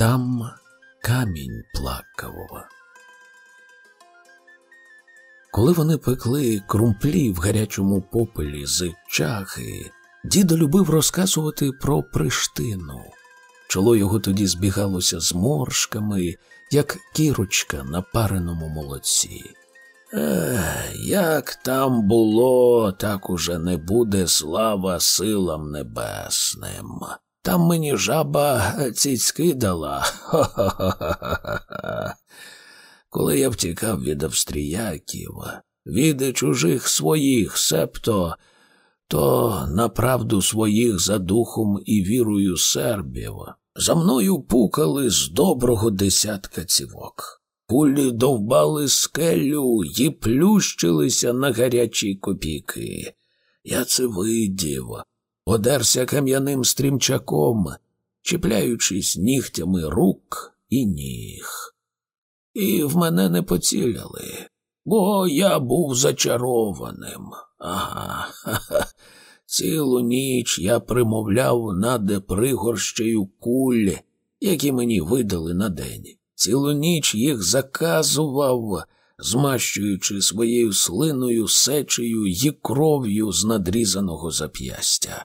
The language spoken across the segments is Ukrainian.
там камінь плакав. Коли вони пекли крумплі в гарячому попелі з чахи, дідо любив розказувати про приштину. Чоло його тоді збігалося з моршками, як кірочка на пареному молодці. Ех, як там було, так уже не буде слава силам небесним. Там мені жаба цицьки дала. Ха-ха-ха-ха-ха. Коли я втікав від австріяків, від чужих своїх, септо, то направду своїх за духом і вірою сербів, за мною пукали з доброго десятка цівок. Кулі довбали скелю і плющилися на гарячі копійки. Я це видів, одерся кам'яним стрімчаком, чіпляючись нігтями рук і ніг. І в мене не поціляли, бо я був зачарованим. Ага. Ха-ха. Цілу ніч я примовляв над пригорщею куль, які мені видали на день. Цілу ніч їх заказував, змащуючи своєю слиною, сечею й кров'ю з надрізаного зап'ястя.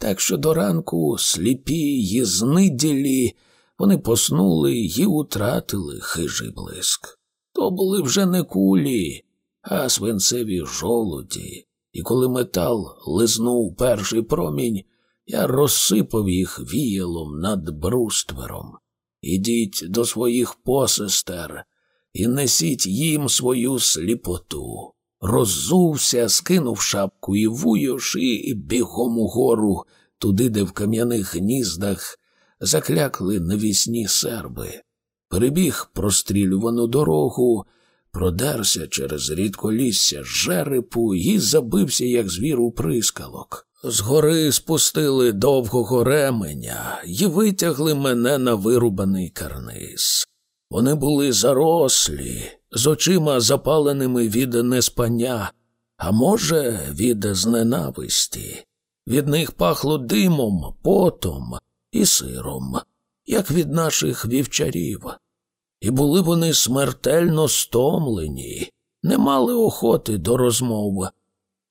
Так що до ранку сліпі й зниділі вони поснули й утратили хижий блиск. То були вже не кулі, а свинцеві жолуді, і коли метал лизнув перший промінь, я розсипав їх віялом над бруствером. Ідіть до своїх посестер і несіть їм свою сліпоту. Роззувся, скинув шапку і вуйош, і бігом угору, туди, де в кам'яних гніздах заклякли навісні серби. Перебіг прострілювану дорогу, продерся через рідколісся жерепу і забився, як звір у прискалок. Згори спустили довгого ременя і витягли мене на вирубаний карниз. Вони були зарослі, з очима запаленими від неспання, а може, від зненависті. Від них пахло димом, потом і сиром, як від наших вівчарів. І були вони смертельно стомлені, не мали охоти до розмов.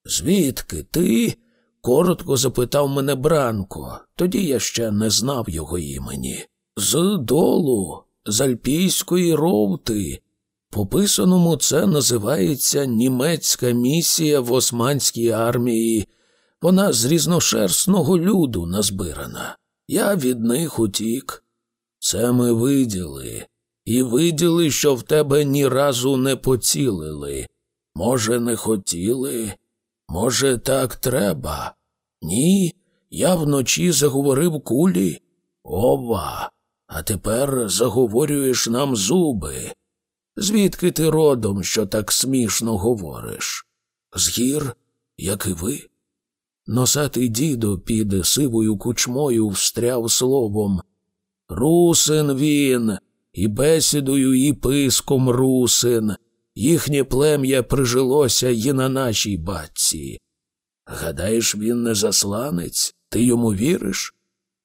Звідки ти? коротко запитав мене Бранко, тоді я ще не знав його імені. З долу, з Альпійської ровти. По писаному це називається німецька місія в Османській армії. Вона з різношерстного люду назбирана. Я від них утік. Це ми виділи, і виділи, що в тебе ні разу не поцілили. Може, не хотіли, може, так треба. Ні, я вночі заговорив кулі. Ова, а тепер заговорюєш нам зуби. Звідки ти родом, що так смішно говориш? З гір, як і ви? Носатий дідо під сивою кучмою встряв словом. Русин він, і бесідою, і писком русин. Їхнє плем'я прижилося і на нашій батці. Гадаєш, він не засланець? Ти йому віриш?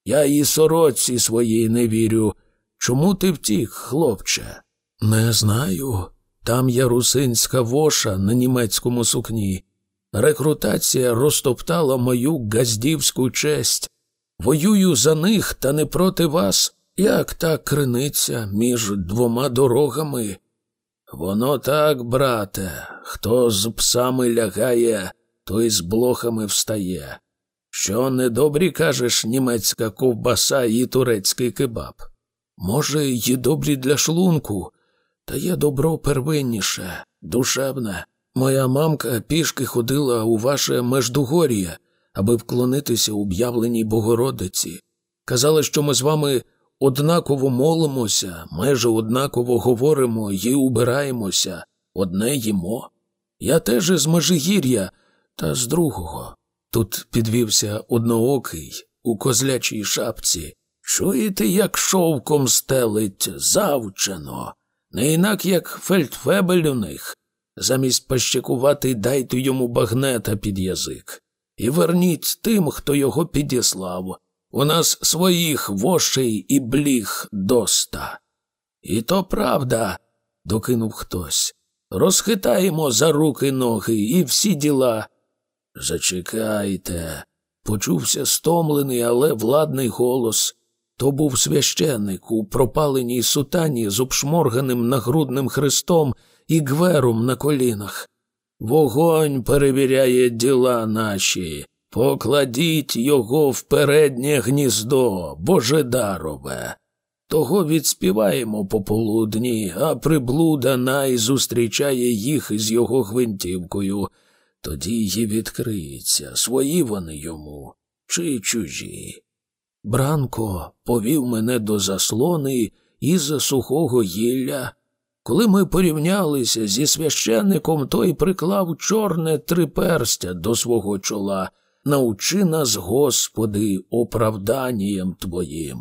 Я і сороці своїй не вірю. Чому ти втік, хлопче? Не знаю. Там є русинська воша на німецькому сукні. Рекрутація розтоптала мою газдівську честь. Воюю за них, та не проти вас, як та криниця між двома дорогами. Воно так, брате, хто з псами лягає, той з блохами встає. Що недобрі кажеш німецька ковбаса і турецький кебаб? Може, й добрі для шлунку, та є добро первинніше, душевне. Моя мамка пішки ходила у ваше Междугор'я, аби вклонитися об'явленій Богородиці. Казала, що ми з вами однаково молимося, майже однаково говоримо і убираємося, одне їмо. Я теж із Межигір'я, та з другого. Тут підвівся одноокий у козлячій шапці. Чуєте, як шовком стелить завчено, не інак як фельдфебель у них. Замість пащикувати дайте йому багнета під язик. І верніть тим, хто його підіслав. У нас своїх вошей і бліг доста. І то правда, докинув хтось. Розхитаємо за руки ноги і всі діла. Зачекайте, почувся стомлений, але владний голос. То був священник у пропаленій сутані з обшморганим нагрудним хрестом і гвером на колінах. Вогонь перевіряє діла наші. Покладіть його в переднє гніздо, Божедарове. Того відспіваємо пополудні, а приблуда най зустрічає їх із його гвинтівкою. Тоді й відкриється, свої вони йому чи чужі. Бранко повів мене до заслони із сухого гілля. Коли ми порівнялися зі священником, той приклав чорне триперстя до свого чола. Научи нас, Господи, оправданням Твоїм.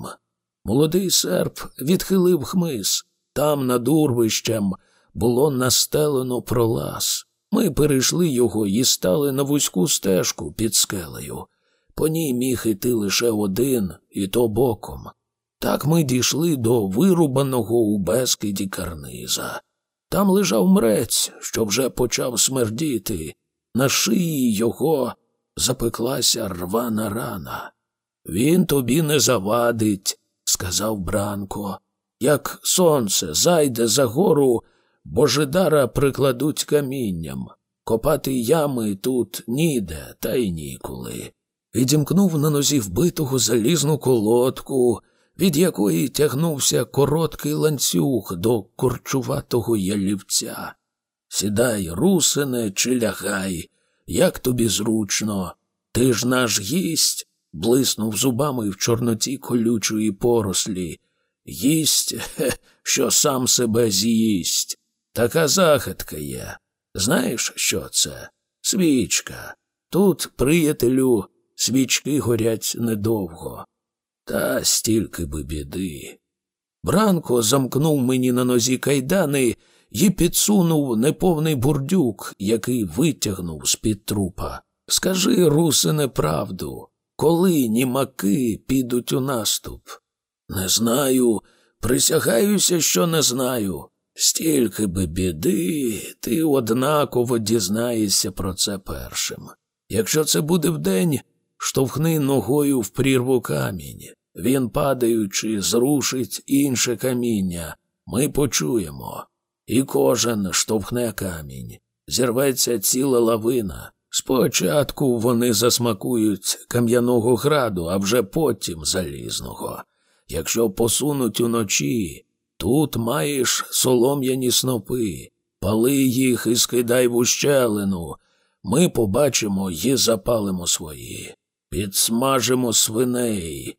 Молодий серп відхилив хмиз. Там, над урвищем, було настелено пролаз. Ми перейшли його і стали на вузьку стежку під скелею. По ній міг іти лише один, і то боком. Так ми дійшли до вирубаного у безкиді карниза. Там лежав мрець, що вже почав смердіти. На шиї його запеклася рвана рана. Він тобі не завадить, сказав Бранко. Як сонце зайде за гору, Божидара прикладуть камінням. Копати ями тут ніде, та й ніколи. Відімкнув на нозі вбитого залізну колодку, від якої тягнувся короткий ланцюг до корчуватого ялівця. Сідай, русине, чи лягай, як тобі зручно. Ти ж наш гість, блиснув зубами в чорноті колючої порослі. Їсть, хе, що сам себе з'їсть. Така захидка є. Знаєш, що це? Свічка. Тут, приятелю, свічки горять недовго. Та стільки би біди. Бранко замкнув мені на нозі кайдани і підсунув неповний бурдюк, який витягнув з-під трупа. Скажи, русине, правду, коли німаки підуть у наступ? Не знаю, присягаюся, що не знаю. Стільки би біди, ти однаково дізнаєшся про це першим. Якщо це буде вдень, штовхни ногою в прірву камінь. Він, падаючи, зрушить інше каміння. Ми почуємо. І кожен штовхне камінь. Зірветься ціла лавина. Спочатку вони засмакують кам'яного граду, а вже потім залізного. Якщо посунуть уночі, тут маєш солом'яні снопи, пали їх і скидай в ущелину. Ми побачимо і запалимо свої, підсмажимо свиней,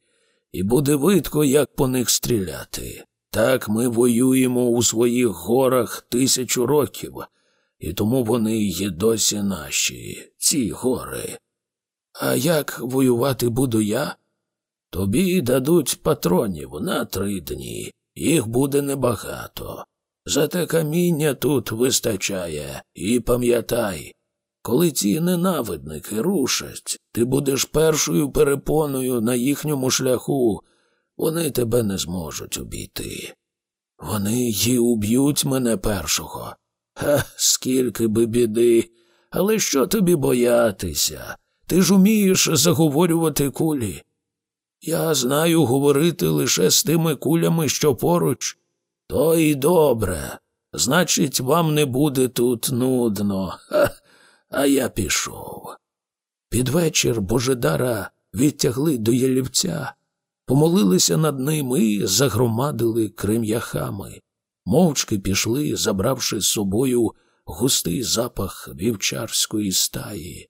і буде видко, як по них стріляти. Так ми воюємо у своїх горах тисячу років, і тому вони є досі наші, ці гори. А як воювати буду я? Тобі дадуть патронів на три дні, їх буде небагато. Зате каміння тут вистачає, і пам'ятай, коли ці ненавидники рушать, ти будеш першою перепоною на їхньому шляху, вони тебе не зможуть обійти. Вони й уб'ють мене першого. Ха, скільки би біди. Але що тобі боятися? Ти ж умієш заговорювати кулі. Я знаю говорити лише з тими кулями, що поруч. То й добре. Значить, вам не буде тут нудно. Ха, а я пішов. Під вечір Божедара відтягли до ялівця, помолилися над ним і загромадили крем'яхами. Мовчки пішли, забравши з собою густий запах вівчарської стаї.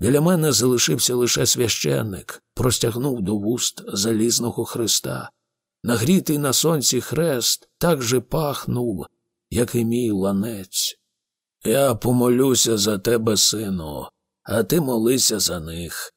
Біля мене залишився лише священник, простягнув до вуст залізного хреста. Нагрітий на сонці хрест так же пахнув, як і мій ланець. Я помолюся за тебе, сину, а ти молися за них.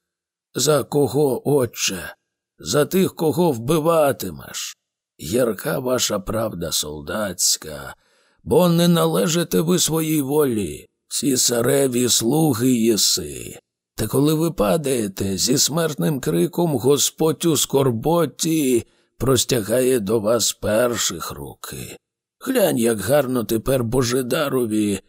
За кого, отче? За тих, кого вбиватимеш. Ярка ваша правда солдатська, бо не належите ви своїй волі, цісареві слуги єси. Та коли ви падаєте зі смертним криком Господь у скорботі простягає до вас перших руки. Глянь, як гарно тепер Божедарові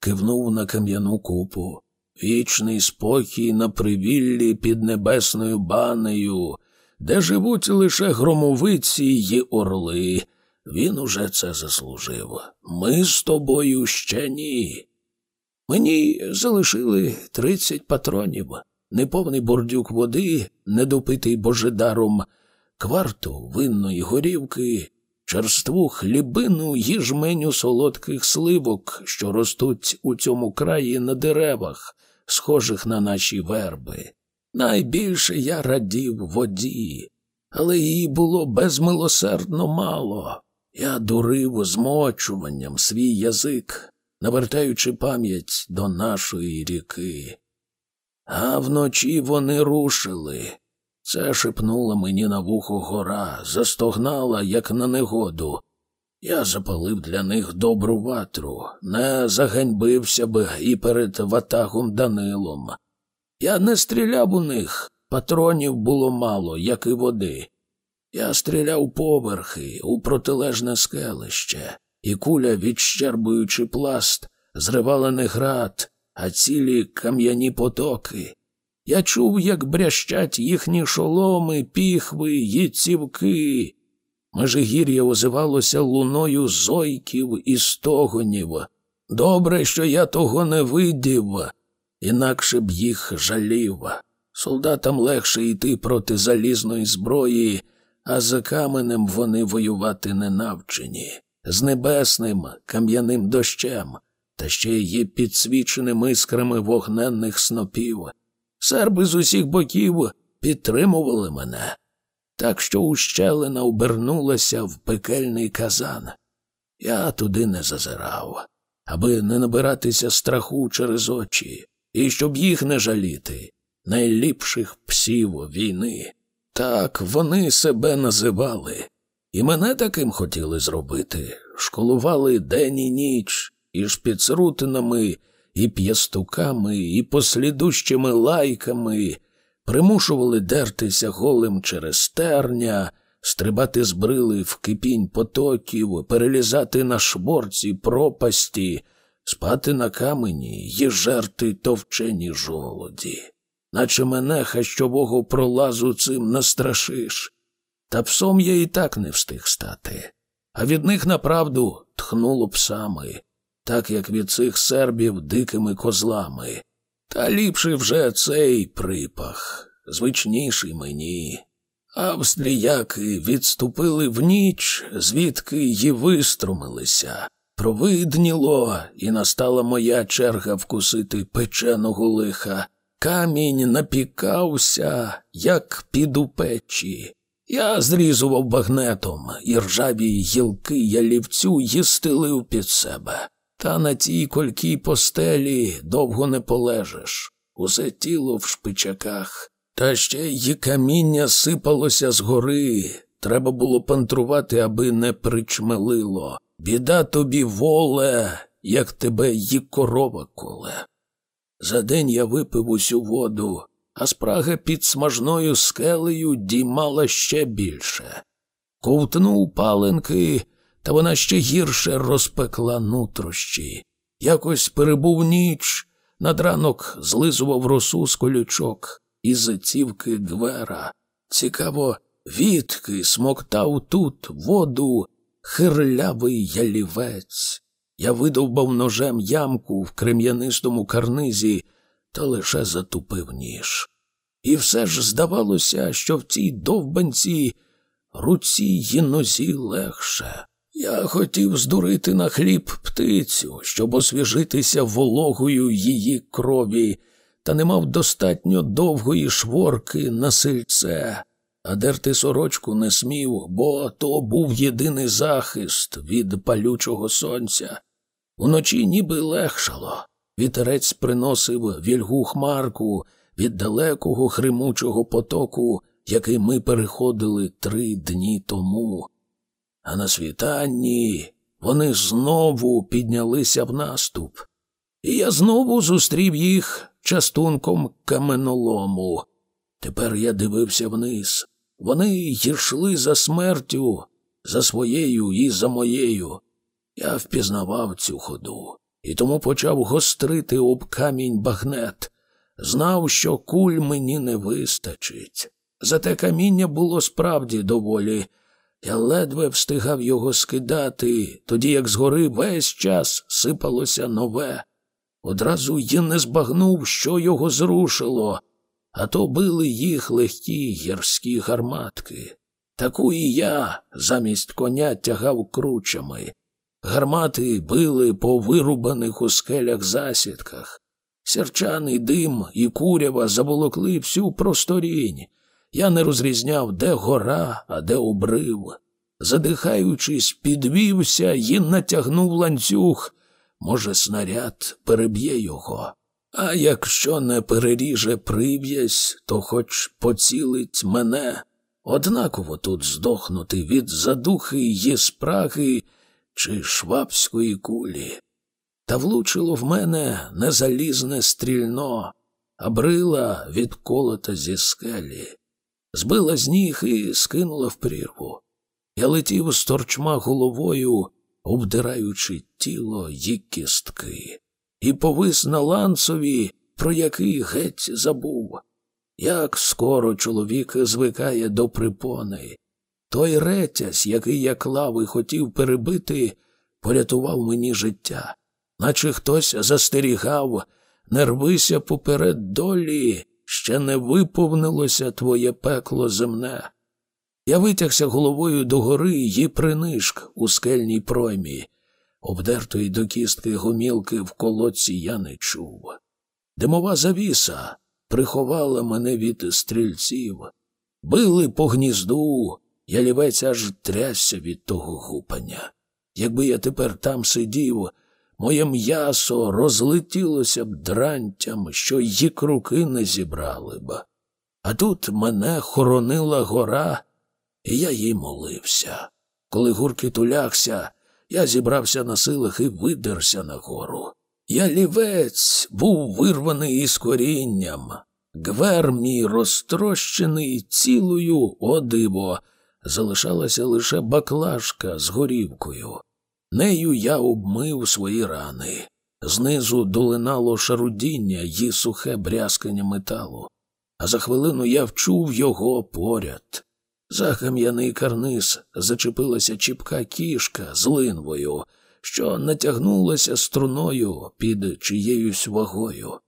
кивнув на кам'яну купу. Вічний спокій на привіллі під небесною банею, де живуть лише громовиці й орли. Він уже це заслужив. Ми з тобою ще ні. Мені залишили тридцять патронів, неповний бордюк води, недопитий божедаром, кварту винної горівки, черству хлібину й жменю солодких сливок, що ростуть у цьому краї на деревах, схожих на наші верби. Найбільше я радів воді, але її було безмилосердно мало. Я дурив змочуванням свій язик, навертаючи пам'ять до нашої ріки. А вночі вони рушили. Це шепнула мені на вухо гора, застогнала, як на негоду. Я запалив для них добру ватру, не заганьбився би і перед ватагом Данилом. Я не стріляв у них, патронів було мало, як і води. Я стріляв поверхи у протилежне скелище, і куля, відщербуючи пласт, зривала не град, а цілі кам'яні потоки. Я чув, як брящать їхні шоломи, піхви й цівки. Межигір'я озивалося луною зойків і стогонів. Добре, що я того не видів, інакше б їх жалів. Солдатам легше йти проти залізної зброї, а за каменем вони воювати не навчені, з небесним кам'яним дощем, та ще й підсвіченим іскрами вогненних снопів. Серби з усіх боків підтримували мене, так що ущелина обернулася в пекельний казан. Я туди не зазирав, аби не набиратися страху через очі, і щоб їх не жаліти, найліпших псів війни. Так вони себе називали, і мене таким хотіли зробити. Школували день і ніч, і шпіцрутинами, і п'ястуками, і послідущими лайками, примушували дертися голим через терня, стрибати з брили в кипінь потоків, перелізати на шборці пропасті, спати на камені й жерти товчені жолоді. Наче мене хащового пролазу цим настрашиш. Та псом я і так не встиг стати, а від них направду тхнуло псами, так як від цих сербів дикими козлами. Та ліпший вже цей припах, звичніший мені. Австріяки відступили в ніч, звідки й виструмилися. Провидніло, і настала моя черга вкусити печеного лиха. Камінь напікався, як під у печі. Я зрізував багнетом, і ржаві гілки ялівцю їстилив під себе. Та на тій колькій постелі довго не полежиш. Усе тіло в шпичаках. Та ще й каміння сипалося з гори. Треба було пантрувати, аби не причмелило. Біда тобі воле, як тебе й корова коле. За день я випив усю воду, а спрага під смажною скелею діймала ще більше. Ковтнув паленки, та вона ще гірше розпекла нутрощі. Якось перебув ніч, над ранок злизував росу з колючок і зацівки гвера. Цікаво, відки смоктав тут воду хирлявий ялівець. Я видовбав ножем ямку в крем'янистому карнизі та лише затупив ніж. І все ж здавалося, що в цій довбанці руці й нозі легше. Я хотів здурити на хліб птицю, щоб освіжитися вологою її крові, та не мав достатньо довгої шворки на сильце, а дерти сорочку не смів, бо то був єдиний захист від палючого сонця. Уночі ніби легшало. Вітерець приносив вільгу хмарку від далекого хримучого потоку, який ми переходили три дні тому. А на світанні вони знову піднялися в наступ. І я знову зустрів їх частунком каменолому. Тепер я дивився вниз. Вони йшли за смертю, за своєю і за моєю. Я впізнавав цю ходу і тому почав гострити об камінь багнет. Знав, що куль мені не вистачить. Зате каміння було справді доволі. Я ледве встигав його скидати, тоді як згори весь час сипалося нове. Одразу й не збагнув, що його зрушило, а то били їх легкі гірські гарматки. Таку і я замість коня тягав кручами. Гармати били по вирубаних у скелях засідках. Сірчаний дим і курява заволокли всю просторінь. Я не розрізняв, де гора, а де обрив. Задихаючись, підвівся і натягнув ланцюг. Може, снаряд переб'є його. А якщо не переріже прив'язь, то хоч поцілить мене. Однаково тут здохнути від задухи й спраги чи швабської кулі. Та влучило в мене не залізне стрільно, а брила відколота зі скелі, збила з ніг і скинула в прірву. Я летів з торчма головою, обдираючи тіло й кістки, і повис на ланцові, про який геть забув. Як скоро чоловік звикає до припони. Той ретязь, який я клав і хотів перебити, порятував мені життя, наче хтось застерігав, не рвися поперед долі, ще не виповнилося твоє пекло земне. Я витягся головою до гори і принишк у скельній проймі. Обдертої до кістки гумілки в колодці я не чув. Димова завіса приховала мене від стрільців, били по гнізду, ялівець аж трясся від того гупання. Якби я тепер там сидів, моє м'ясо розлетілося б дрантям, що й руки не зібрали б. А тут мене хоронила гора, і я їй молився. Коли гуркіт улягся, я зібрався на силах і видерся на гору. Я лівець був вирваний із корінням. Гвер мій розтрощений цілою, о диво, залишалася лише баклажка з горівкою. Нею я обмив свої рани. Знизу долинало шарудіння й сухе брязкання металу, а за хвилину я вчув його поряд. За кам'яний карниз зачепилася чіпка кішка з линвою, що натягнулася струною під чиєюсь вагою.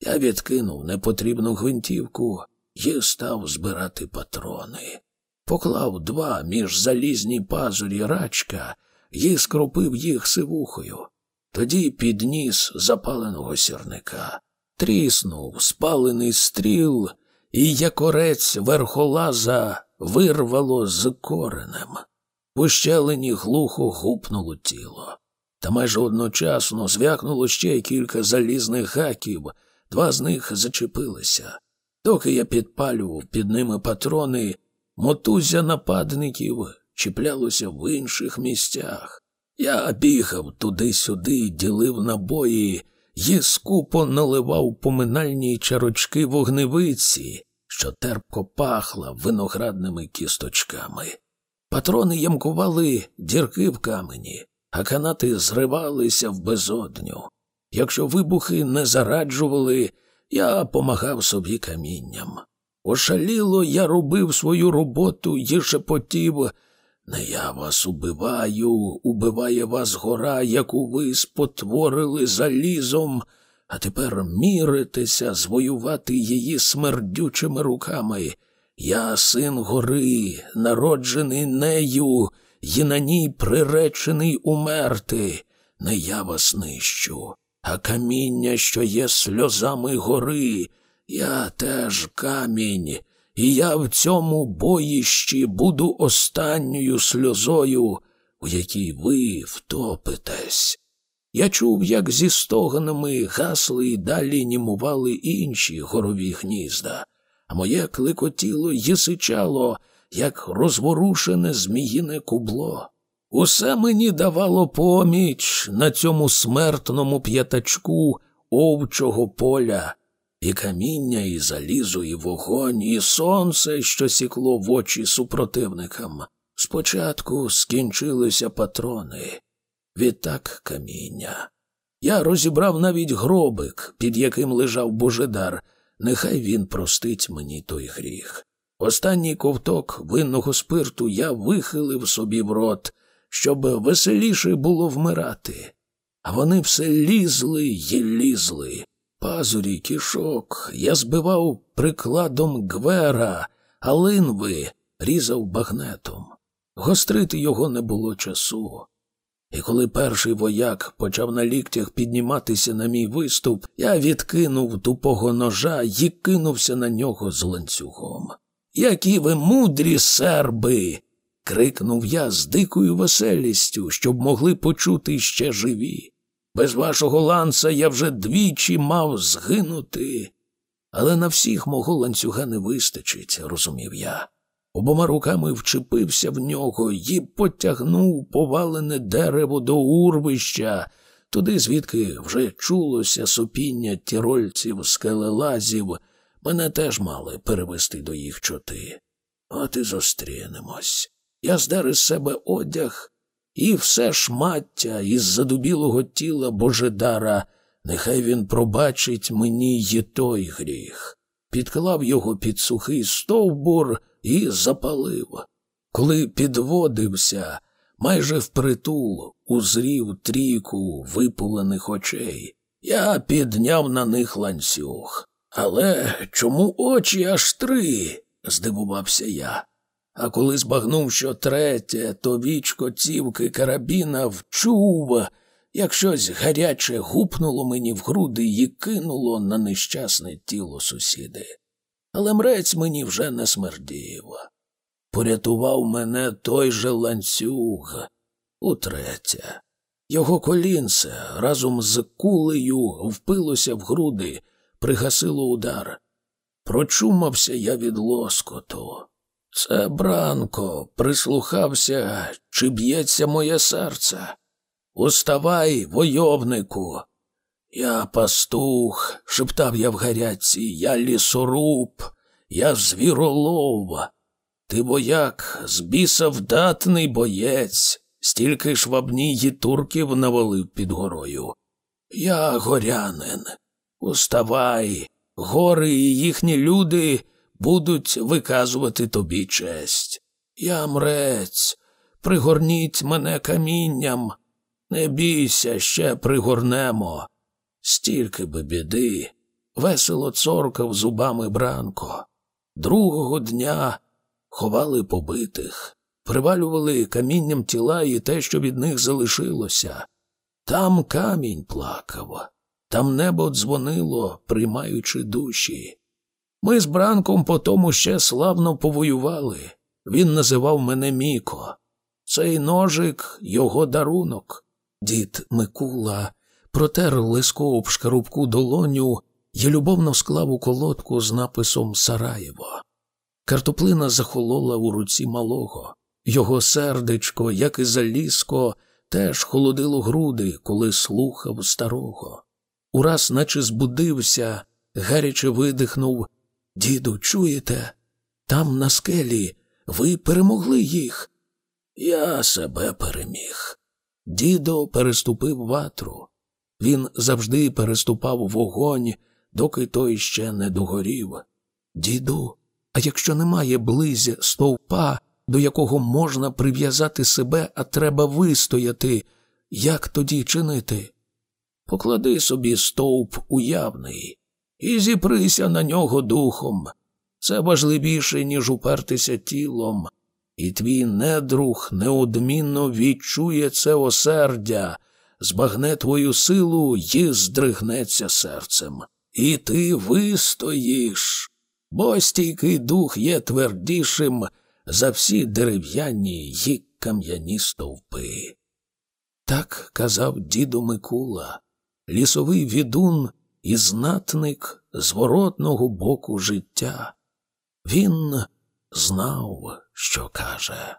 Я відкинув непотрібну гвинтівку і став збирати патрони. Поклав два між залізні пазурі рачка і скропив їх сивухою. Тоді підніс запаленого сірника, тріснув спалений стріл, і якорець верхолаза вирвало з коренем. В ущелині глухо гупнуло тіло. Та майже одночасно звякнуло ще кілька залізних гаків, два з них зачепилися. Доки я підпалював під ними патрони, мотузя нападників чіплялося в інших місцях. Я бігав туди-сюди, ділив набої і скупо наливав поминальні чарочки вогневиці, що терпко пахла виноградними кісточками. Патрони ямкували дірки в камені, а канати зривалися в безодню. Якщо вибухи не зараджували, я помагав собі камінням. Ошаліло я робив свою роботу і шепотів. Не я вас убиваю, убиває вас гора, яку ви спотворили залізом, а тепер міритеся звоювати її смердючими руками. Я син гори, народжений нею, і на ній приречений умерти. Не я вас нищу, а каміння, що є сльозами гори. Я теж камінь, і я в цьому боїщі буду останньою сльозою, у якій ви втопитесь. Я чув, як зі стоганами гасли і далі німували інші горові гнізда, а моє кликотіло єсичало, як розворушене зміїне кубло. Усе мені давало поміч на цьому смертному п'ятачку овчого поля, і каміння, і залізо, і вогонь, і сонце, що сікло в очі супротивникам. Спочатку скінчилися патрони, відтак каміння. Я розібрав навіть гробик, під яким лежав Божедар. Нехай він простить мені той гріх. Останній ковток винного спирту я вихилив собі в рот, щоб веселіше було вмирати. А вони все лізли й лізли. Пазурі, кішок, я збивав прикладом гвера, а линви різав багнетом. Гострити його не було часу. І коли перший вояк почав на ліктях підніматися на мій виступ, я відкинув тупого ножа і кинувся на нього з ланцюгом. Які ви мудрі серби. крикнув я з дикою веселістю, щоб могли почути ще живі. Без вашого ланца я вже двічі мав згинути. Але на всіх мого ланцюга не вистачить, розумів я. Обома руками вчепився в нього і потягнув повалене дерево до урвища, туди, звідки вже чулося сопіння тірольців, скелелазів, мене теж мали перевести до їх чоти. От і зустрінемось. Я здер із себе одяг і все шмаття із задубілого тіла Божедара, нехай він пробачить мені й той гріх. Підклав його під сухий стовбур і запалив. Коли підводився, майже впритул узрів трійку випулених очей. Я підняв на них ланцюг. Але чому очі аж три? здивувався я. А коли збагнув, що третє, то вічко цівки карабіна вчув, як щось гаряче гупнуло мені в груди і кинуло на нещасне тіло сусіди. Але мрець мені вже не смердів. Порятував мене той же ланцюг утретє. Його колінце разом з кулею впилося в груди, пригасило удар. Прочумався я від лоскоту. Це Бранко прислухався, чи б'ється моє серце. Уставай, войовнику. Я пастух, шептав я в гарячці, я лісоруб, я звіролов. Ти вояк, з біса вдатний боєць, стільки ж вабнії турків навалив під горою. Я горянин. Уставай, гори і їхні люди будуть виказувати тобі честь. Я мрець, пригорніть мене камінням. Не бійся, ще пригорнемо. Стільки би біди, весело цоркав зубами Бранко. Другого дня ховали побитих, привалювали камінням тіла і те, що від них залишилося. Там камінь плакав, там небо дзвонило, приймаючи душі. Ми з Бранком по тому ще славно повоювали. Він називав мене Міко. Цей ножик його дарунок. Дід Микула протер лиско об шкарубку долоню і любовно склав у колодку з написом Сараєво. Картоплина захолола у руці малого. Його сердечко, як і залізко, теж холодило груди, коли слухав старого. Ураз, наче збудився, гаряче видихнув Діду, чуєте? Там, на скелі, ви перемогли їх. Я себе переміг. Дідо переступив ватру. Він завжди переступав вогонь, доки той ще не догорів. Діду, а якщо немає близя стовпа, до якого можна прив'язати себе, а треба вистояти, як тоді чинити? Поклади собі стовп уявний і зіприся на нього духом. Це важливіше, ніж упертися тілом, і твій недруг неодмінно відчує це осердя, збагне твою силу і здригнеться серцем. І ти вистоїш, бо стійкий дух є твердішим за всі дерев'яні й кам'яні стовпи. Так казав діду Микула, лісовий відун і знатник зворотного боку життя. Він знав, що каже.